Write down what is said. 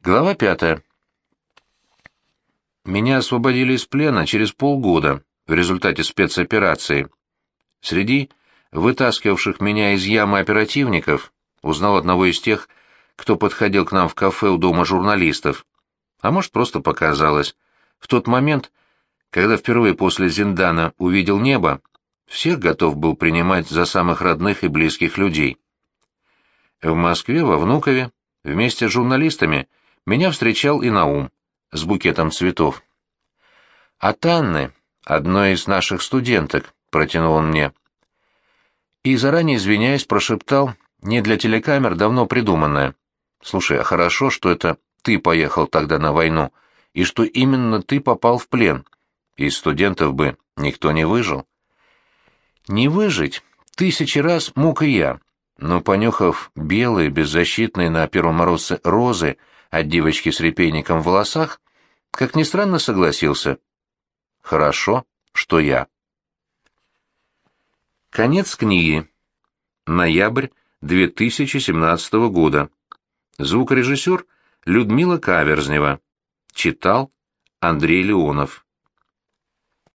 Глава пятая. Меня освободили из плена через полгода в результате спецоперации. Среди вытаскивавших меня из ямы оперативников узнал одного из тех, кто подходил к нам в кафе у дома журналистов. А может, просто показалось. В тот момент, когда впервые после Зиндана увидел небо, всех готов был принимать за самых родных и близких людей. В Москве, во Внукове, вместе с журналистами меня встречал и Наум с букетом цветов. «От Анны, одной из наших студенток», — протянул он мне. И, заранее извиняясь, прошептал, не для телекамер, давно придуманное. «Слушай, а хорошо, что это ты поехал тогда на войну, и что именно ты попал в плен. Из студентов бы никто не выжил». «Не выжить тысячи раз мог и я», но, понюхав белые, беззащитные на первом розы от девочки с репейником в волосах, как ни странно согласился. Хорошо, что я. Конец книги. Ноябрь 2017 года. Звукорежиссер Людмила Каверзнева. Читал Андрей Леонов.